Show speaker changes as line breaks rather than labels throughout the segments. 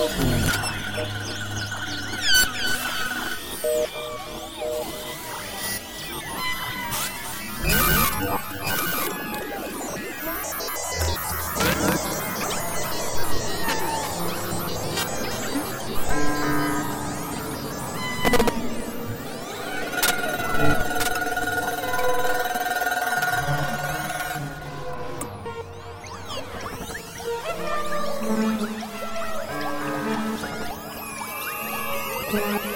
Thank you. Música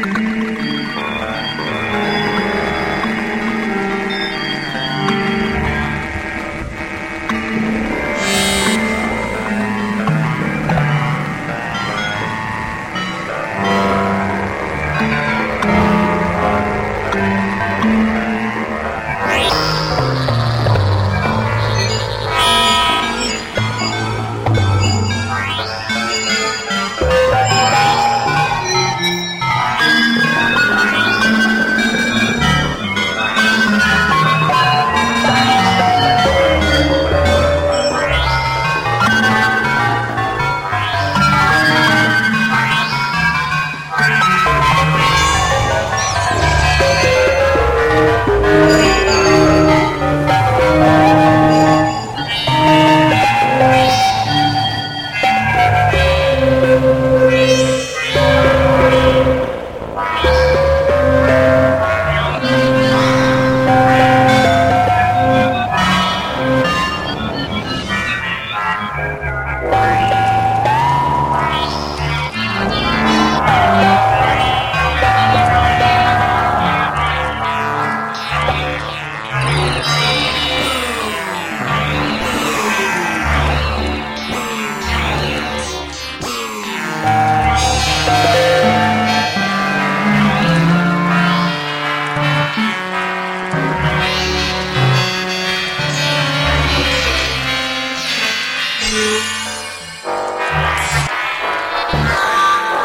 Mm-hmm.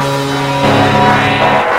Música